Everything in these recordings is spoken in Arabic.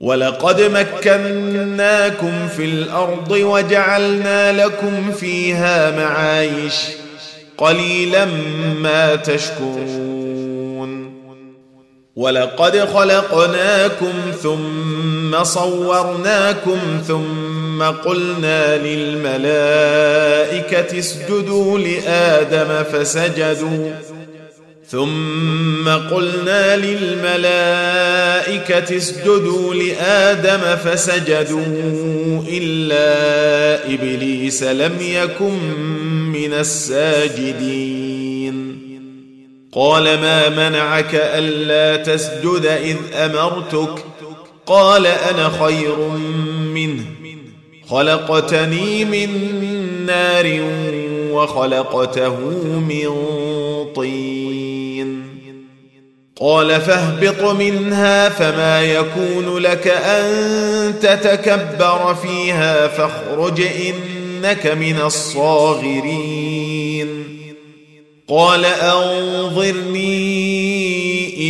ولقد مكناكم في الأرض وجعلنا لكم فيها معايش قليلا ما تشكرون. ولقد خلقناكم ثم صورناكم ثم قلنا للملائكة اسجدوا لآدم فسجدوا. ثم قلنا للملائكة اسجدوا لآدم فسجدوا إلا إبليس لم يكن من الساجدين. قال ما منعك ألا تسجد إذ أمرتك؟ قال أنا خير منه خلقتني من نار وخلقته من طين. قال فاهبط منها فما يكون لك أن تتكبر فيها فاخرج إنك من الصاغرين. قال أنظرني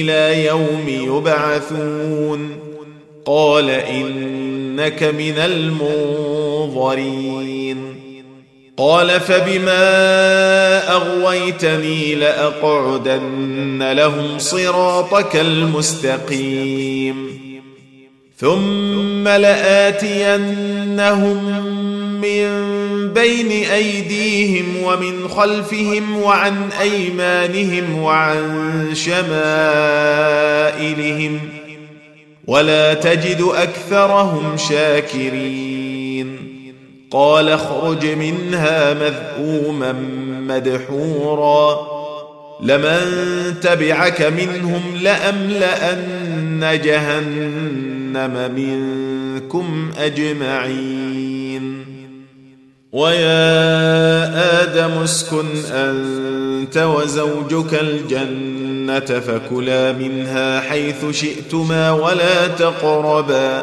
إلى يوم يبعثون. قال إنك من المنظرين. قال فبما أغويتني لأقعدن لهم صراطك المستقيم. ثم لآتينهم من بين أيديهم ومن خلفهم وعن أيمانهم وعن شمائلهم ولا تجد أكثرهم شاكرين. قال اخرج منها مذءوما مدحورا. لمن تبعك منهم لأملأن جهنم منكم أجمعين. ويا آدم اسكن أنت وزوجك الجنة فكلا منها حيث شئتما ولا تقربا.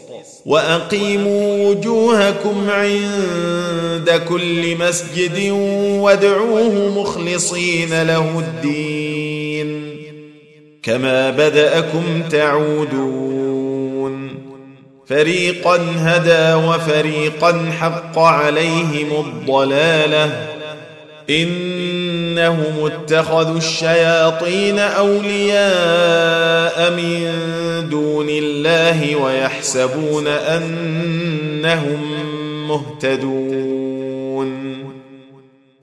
وأقيموا وجوهكم عند كل مسجد وادعوه مخلصين له الدين. كما بدأكم تعودون. فريقا هدى وفريقا حق عليهم الضلالة. إنهم اتخذوا الشياطين أولياء من دون الله ويحسبون أنهم مهتدون.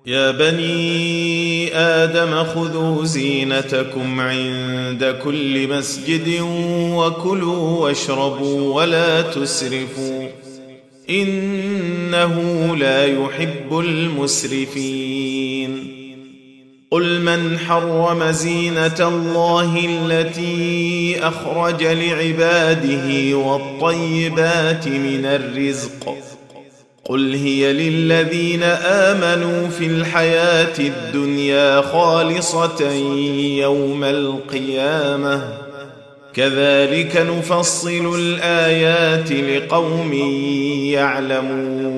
يا بني آدم خذوا زينتكم عند كل مسجد وكلوا واشربوا ولا تسرفوا. إنه لا يحب المسرفين. قل من حرم زينة الله التي أخرج لعباده والطيبات من الرزق قل هي للذين آمنوا في الحياة الدنيا خالصة يوم القيامة. كذلك نفصل الآيات لقوم يعلمون.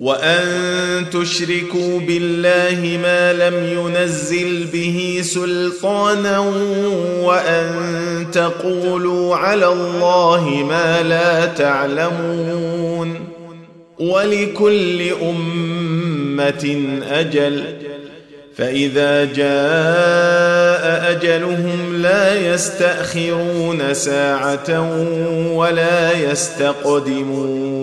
وان تشركوا بالله ما لم ينزل به سلطانا وان تقولوا على الله ما لا تعلمون ولكل امه أجل فاذا جاء اجلهم لا يستاخرون ساعه ولا يستقدمون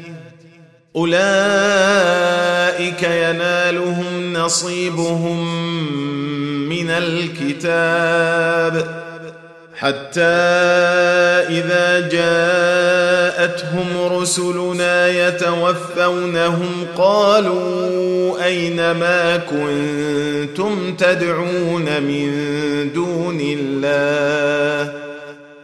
أولئك ينالهم نصيبهم من الكتاب حتى إذا جاءتهم رسلنا يتوفونهم قالوا أين ما كنتم تدعون من دون الله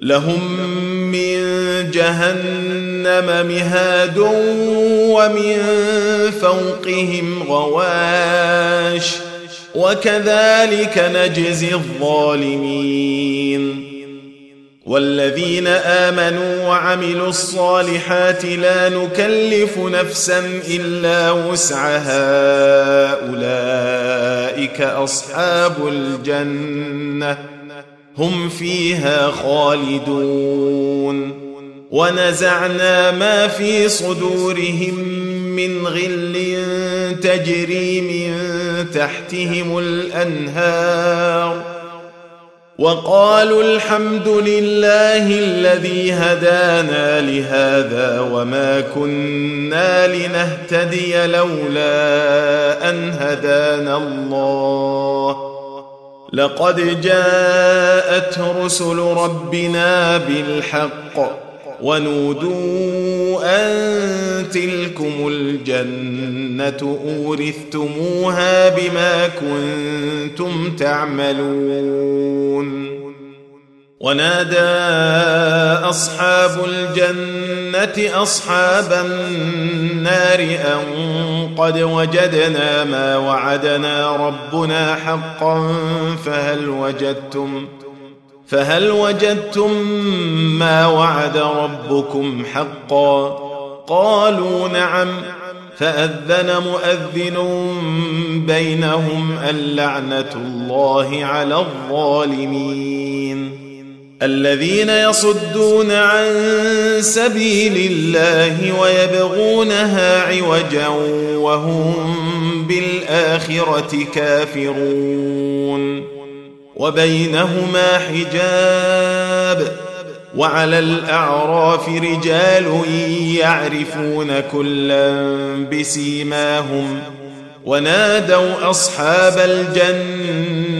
لهم من جهنم مهاد ومن فوقهم غواش وكذلك نجزي الظالمين والذين آمنوا وعملوا الصالحات لا نكلف نفسا إلا وسعها أولئك أصحاب الجنة هم فيها خالدون. ونزعنا ما في صدورهم من غل تجري من تحتهم الأنهار. وقالوا الحمد لله الذي هدانا لهذا وما كنا لنهتدي لولا أن هدانا الله. لقد جاءت رسل ربنا بالحق ونودوا أن تلكم الجنة أورثتموها بما كنتم تعملون ونادى أصحاب الجنة أصحاب النار أن قد وجدنا ما وعدنا ربنا حقا فهل وجدتم فهل وجدتم ما وعد ربكم حقا قالوا نعم فأذن مؤذن بينهم اللعنه الله على الظالمين الذين يصدون عن سبيل الله ويبغونها عوجا وهم بالآخرة كافرون. وبينهما حجاب وعلى الأعراف رجال يعرفون كلا بسيماهم ونادوا أصحاب الجنة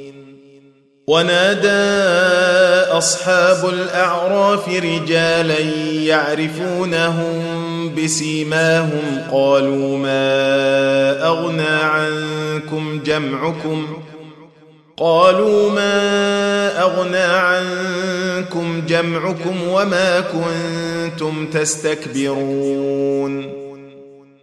ونادى أصحاب الأعراف رجالا يعرفونهم بسيماهم قالوا ما أغنى عنكم جمعكم؟ قالوا ما أغنى عنكم جمعكم وما كنتم تستكبرون؟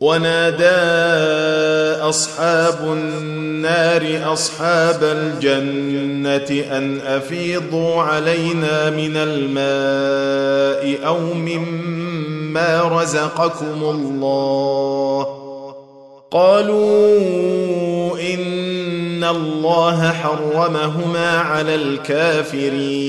ونادى أصحاب النار أصحاب الجنة أن أفيضوا علينا من الماء أو مما رزقكم الله. قالوا إن الله حرمهما على الكافرين.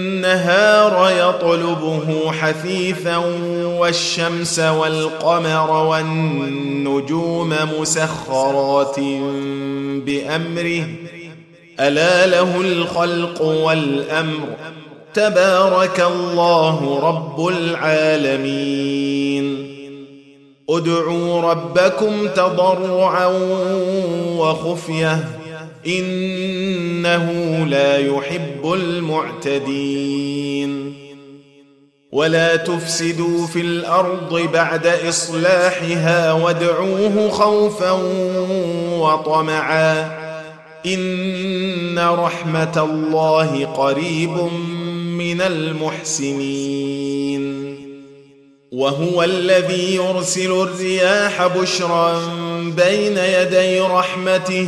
يطلبه حثيثا والشمس والقمر والنجوم مسخرات بأمره. ألا له الخلق والأمر. تبارك الله رب العالمين. ادعوا ربكم تضرعا وخفية. إنه لا يحب المعتدين. ولا تفسدوا في الأرض بعد إصلاحها وادعوه خوفا وطمعا. إن رحمة الله قريب من المحسنين. وهو الذي يرسل الرياح بشرا بين يدي رحمته.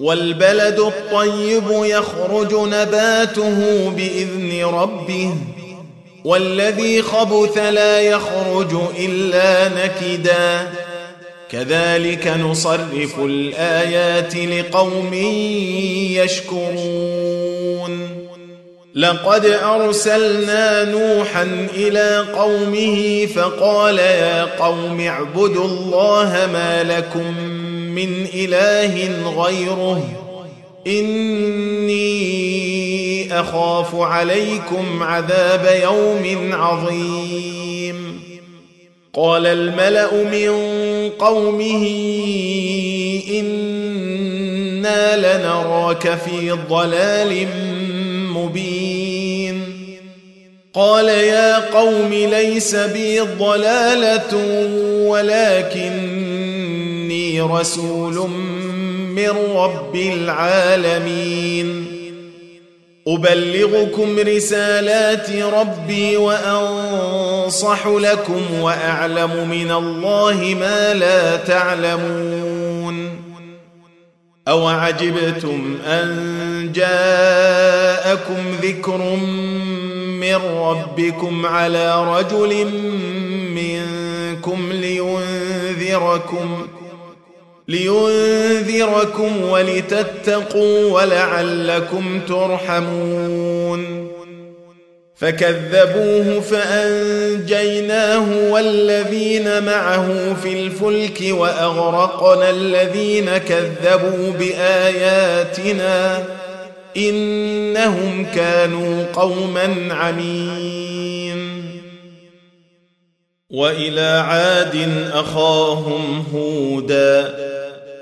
والبلد الطيب يخرج نباته بإذن ربه والذي خبث لا يخرج إلا نكدا. كذلك نصرف الآيات لقوم يشكرون. لقد أرسلنا نوحا إلى قومه فقال يا قوم اعبدوا الله ما لكم من إله غيره. إني أخاف عليكم عذاب يوم عظيم. قال الملأ من قومه إنا لنراك في ضلال مبين. قال يا قوم ليس بي ضلالة ولكني رسول من رب العالمين. أبلغكم رسالات ربي وأنصح لكم وأعلم من الله ما لا تعلمون. أوعجبتم أن جاءكم ذكر من ربكم على رجل منكم لينذركم لينذركم ولتتقوا ولعلكم ترحمون. فكذبوه فأنجيناه والذين معه في الفلك وأغرقنا الذين كذبوا بآياتنا إنهم كانوا قوما عمين. وإلى عاد أخاهم هودا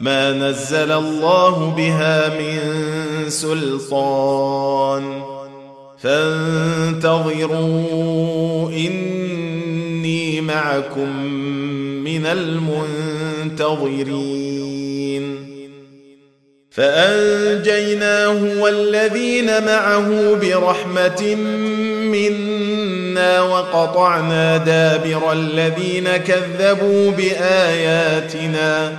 ما نزل الله بها من سلطان. فانتظروا إني معكم من المنتظرين. فأنجيناه والذين معه برحمة منا وقطعنا دابر الذين كذبوا بآياتنا.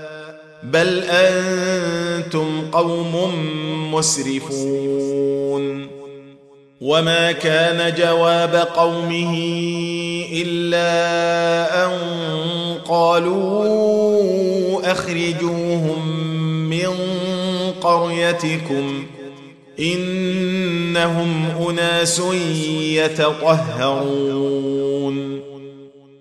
بل أنتم قوم مسرفون. وما كان جواب قومه إلا أن قالوا أخرجوهم من قريتكم إنهم أناس يتطهرون.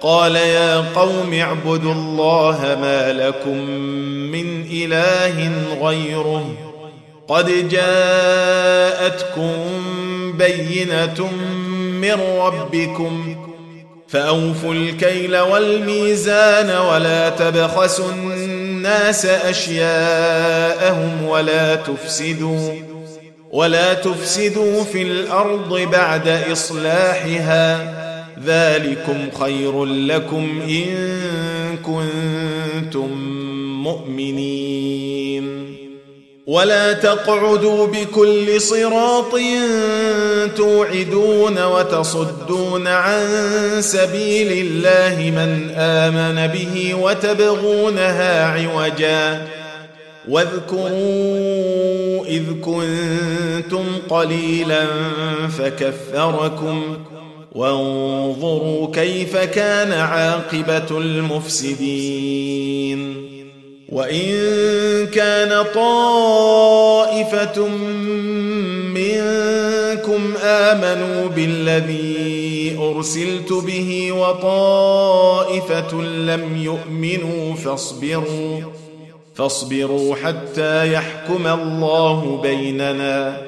قال يا قوم اعبدوا الله ما لكم من إله غيره. قد جاءتكم بينة من ربكم. فأوفوا الكيل والميزان ولا تبخسوا الناس أشياءهم ولا تفسدوا ولا تفسدوا في الأرض بعد إصلاحها. ذلكم خير لكم إن كنتم مؤمنين. ولا تقعدوا بكل صراط توعدون وتصدون عن سبيل الله من آمن به وتبغونها عوجا. واذكروا إذ كنتم قليلا فكثركم وانظروا كيف كان عاقبة المفسدين. وإن كان طائفة منكم آمنوا بالذي أرسلت به وطائفة لم يؤمنوا فاصبروا فاصبروا حتى يحكم الله بيننا.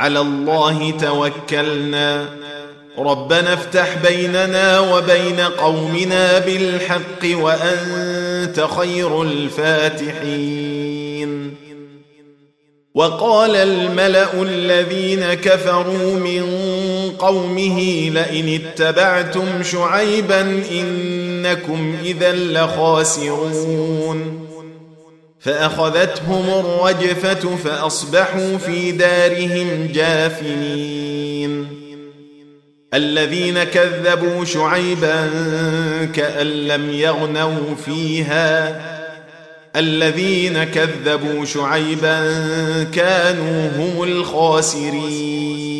على الله توكلنا. ربنا افتح بيننا وبين قومنا بالحق وأنت خير الفاتحين. وقال الملأ الذين كفروا من قومه لئن اتبعتم شعيبا إنكم إذا لخاسرون. فأخذتهم الرجفة فأصبحوا في دارهم جاثمين الذين كذبوا شعيبا كأن لم يغنوا فيها. الذين كذبوا شعيبا كانوا هم الخاسرين.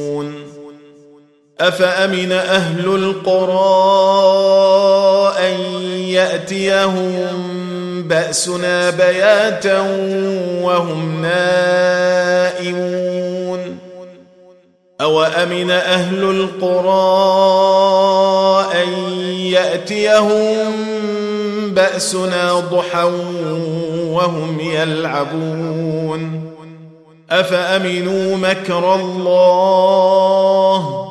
أفأمن أهل القرى أن يأتيهم بأسنا بياتا وهم نائمون؟ أوأمن أهل القرى أن يأتيهم بأسنا ضحى وهم يلعبون؟ أفأمنوا مكر الله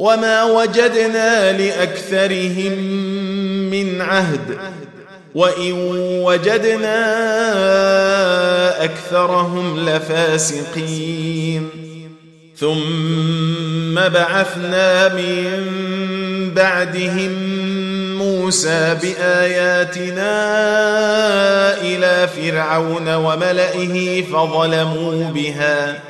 وما وجدنا لاكثرهم من عهد وان وجدنا اكثرهم لفاسقين ثم بعثنا من بعدهم موسى باياتنا إلى فرعون وملئه فظلموا بها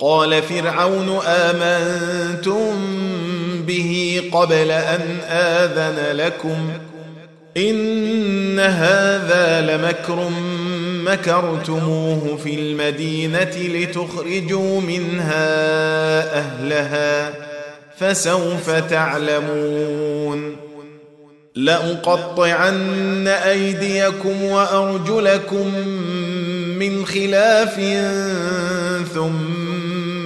قال فرعون آمنتم به قبل أن آذن لكم إن هذا لمكر مكرتموه في المدينة لتخرجوا منها أهلها فسوف تعلمون لأقطعن أيديكم وأرجلكم من خلاف ثم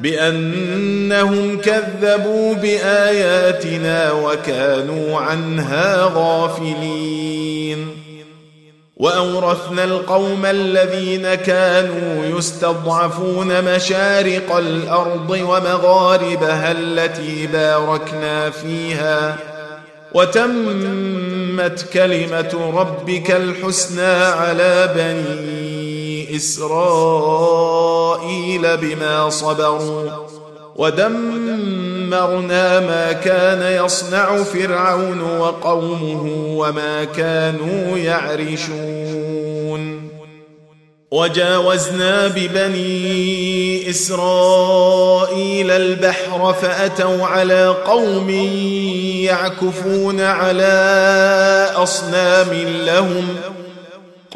بأنهم كذبوا بآياتنا وكانوا عنها غافلين. وأورثنا القوم الذين كانوا يستضعفون مشارق الأرض ومغاربها التي باركنا فيها. وتمت كلمة ربك الحسنى على بني إسرائيل بما صبروا ودمرنا ما كان يصنع فرعون وقومه وما كانوا يعرشون. وجاوزنا ببني إسرائيل البحر فأتوا على قوم يعكفون على أصنام لهم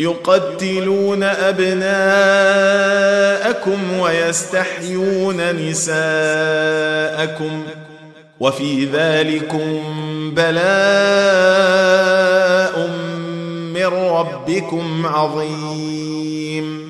يقتلون أبناءكم ويستحيون نساءكم وفي ذلكم بلاء من ربكم عظيم.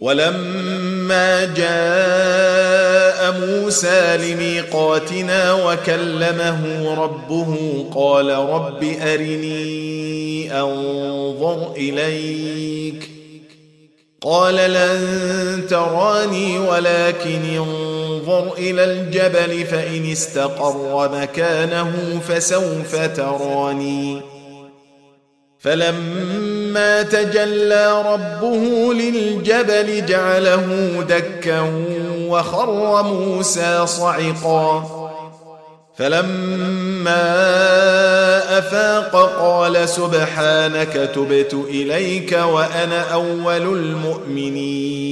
ولما جاء موسى لميقاتنا وكلمه ربه قال رب أرني أنظر إليك. قال لن تراني ولكن انظر إلى الجبل فإن استقر مكانه فسوف تراني. فلما تجلى ربه للجبل جعله دكا وخر موسى صعقا. فلما أفاق قال سبحانك تبت إليك وأنا أول المؤمنين.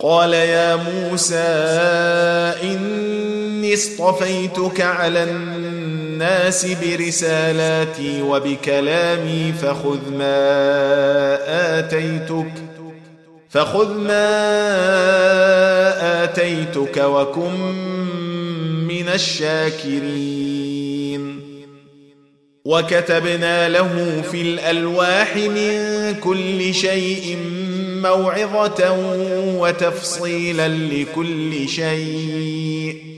قال يا موسى إني اصطفيتك على الناس برسالاتي وبكلامي فخذ ما آتيتك فخذ ما آتيتك وكن من الشاكرين. وكتبنا له في الألواح من كل شيء موعظة وتفصيلا لكل شيء.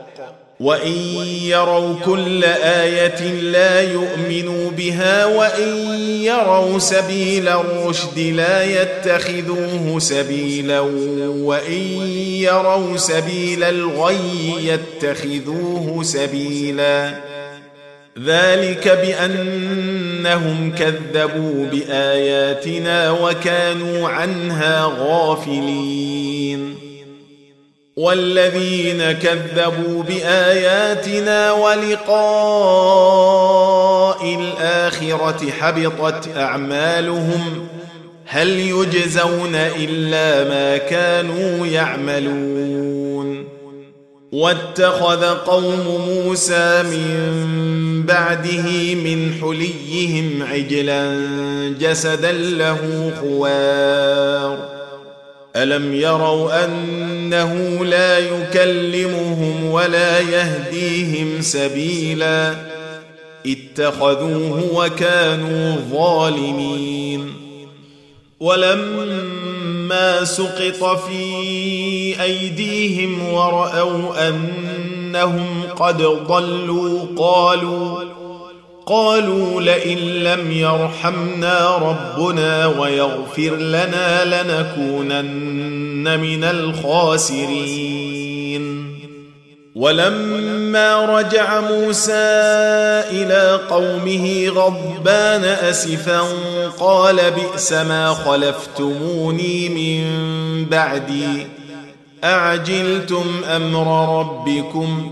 وان يروا كل إيه لا يؤمنوا بها وان يروا سبيل الرشد لا يتخذوه سبيلا وان يروا سبيل الغي يتخذوه سبيلا ذلك بانهم كذبوا باياتنا وكانوا عنها غافلين والذين كذبوا بآياتنا ولقاء الآخرة حبطت أعمالهم هل يجزون إلا ما كانوا يعملون واتخذ قوم موسى من بعده من حليهم عجلا جسدا له خوار الم يروا انه لا يكلمهم ولا يهديهم سبيلا اتخذوه وكانوا ظالمين ولما سقط في ايديهم وراوا انهم قد ضلوا قالوا قالوا لئن لم يرحمنا ربنا ويغفر لنا لنكونن من الخاسرين. ولما رجع موسى إلى قومه غضبان أسفا قال بئس ما خلفتموني من بعدي. أعجلتم أمر ربكم؟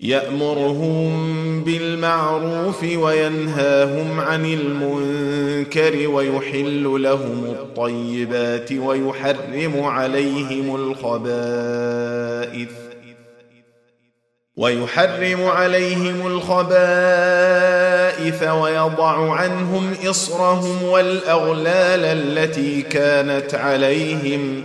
يأمرهم بالمعروف وينهاهم عن المنكر ويحل لهم الطيبات ويحرم عليهم الخبائث ويحرم عليهم الخبائث ويضع عنهم إصرهم والأغلال التي كانت عليهم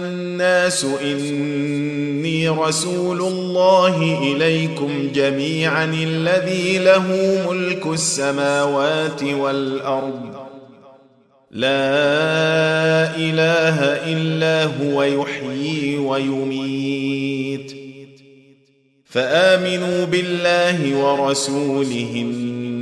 إني رسول الله إليكم جميعا الذي له ملك السماوات والأرض. لا إله إلا هو يحيي ويميت. فآمنوا بالله ورسوله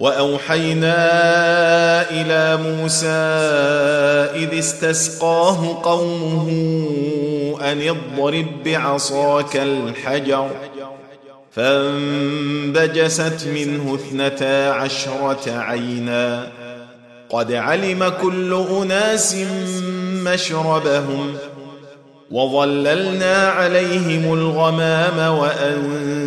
وأوحينا إلى موسى إذ استسقاه قومه أن اضرب بعصاك الحجر فانبجست منه اثنتا عشرة عينا قد علم كل أناس مشربهم وظللنا عليهم الغمام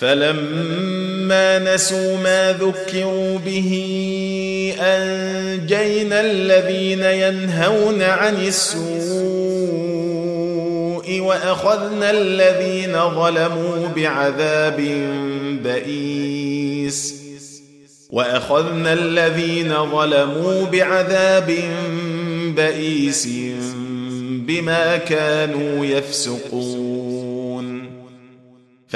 فلما نسوا ما ذكروا به أنجينا الذين ينهون عن السوء وأخذنا الذين ظلموا بعذاب بئيس. وأخذنا الذين ظلموا بعذاب بئيس بما كانوا يفسقون.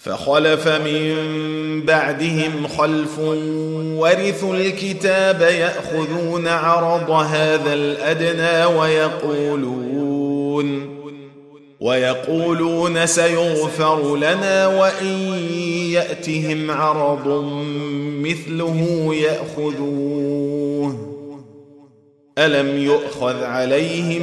فخلف من بعدهم خلف ورثوا الكتاب يأخذون عرض هذا الأدنى ويقولون ويقولون سيغفر لنا وإن يأتهم عرض مثله يأخذوه. ألم يؤخذ عليهم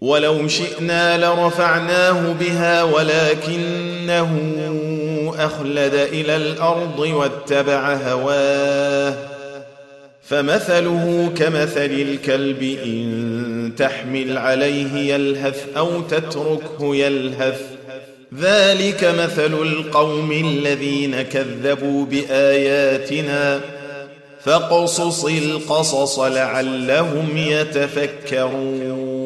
ولو شئنا لرفعناه بها ولكنه أخلد إلى الأرض واتبع هواه فمثله كمثل الكلب إن تحمل عليه يلهث أو تتركه يلهث ذلك مثل القوم الذين كذبوا بآياتنا فاقصص القصص لعلهم يتفكرون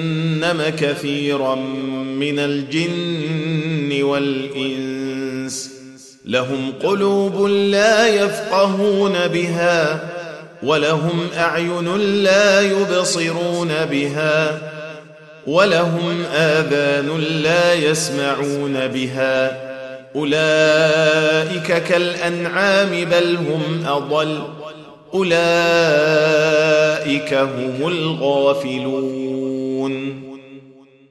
كثيرا من الجن والإنس. لهم قلوب لا يفقهون بها ولهم أعين لا يبصرون بها ولهم آذان لا يسمعون بها. أولئك كالأنعام بل هم أضل أولئك هم الغافلون.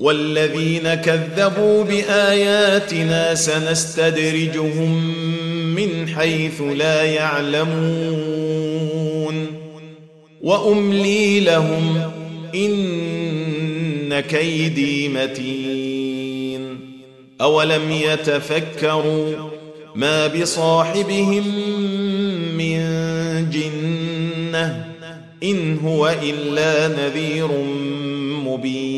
والذين كذبوا بآياتنا سنستدرجهم من حيث لا يعلمون. وأملي لهم إن كيدي متين. أولم يتفكروا ما بصاحبهم من جنة إن هو إلا نذير مبين.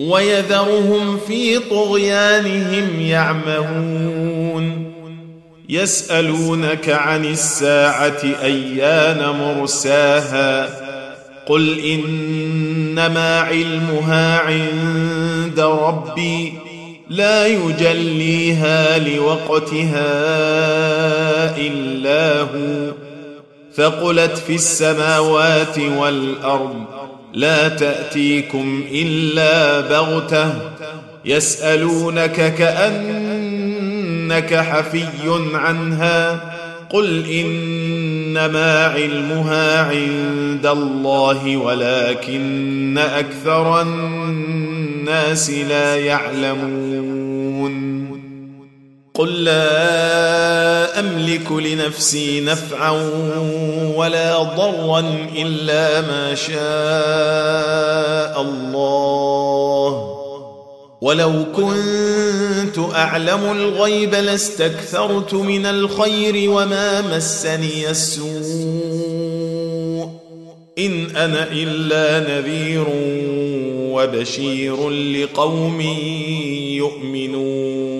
ويذرهم في طغيانهم يعمهون. يسألونك عن الساعة أيان مرساها. قل إنما علمها عند ربي لا يجليها لوقتها إلا هو. ثقلت في السماوات والأرض لا تأتيكم إلا بغتة يسألونك كأنك حفي عنها قل إنما علمها عند الله ولكن أكثر الناس لا يعلمون. قل لا أملك لنفسي نفعا ولا ضرا إلا ما شاء الله. ولو كنت أعلم الغيب لاستكثرت من الخير وما مسني السوء. إن أنا إلا نذير وبشير لقوم يؤمنون.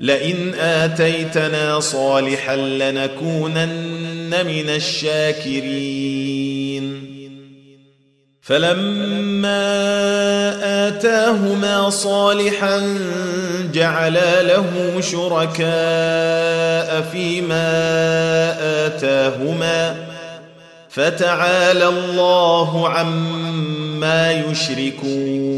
لئن آتيتنا صالحا لنكونن من الشاكرين. فلما آتاهما صالحا جعلا له شركاء فيما آتاهما. فتعالى الله عما يشركون.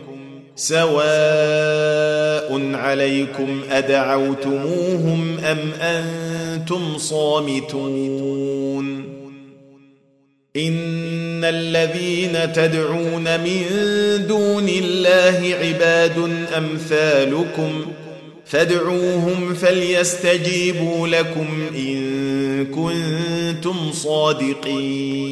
سواء عليكم أدعوتموهم أم أنتم صامتون إن الذين تدعون من دون الله عباد أمثالكم فادعوهم فليستجيبوا لكم إن كنتم صادقين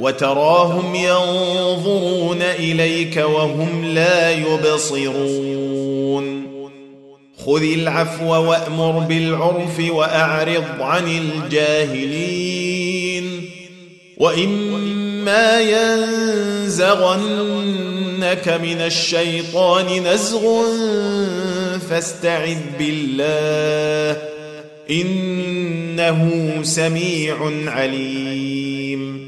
وتراهم ينظرون إليك وهم لا يبصرون. خذ العفو وأمر بالعرف وأعرض عن الجاهلين. وإما ينزغنك من الشيطان نزغ فاستعذ بالله إنه سميع عليم.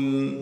يعلمون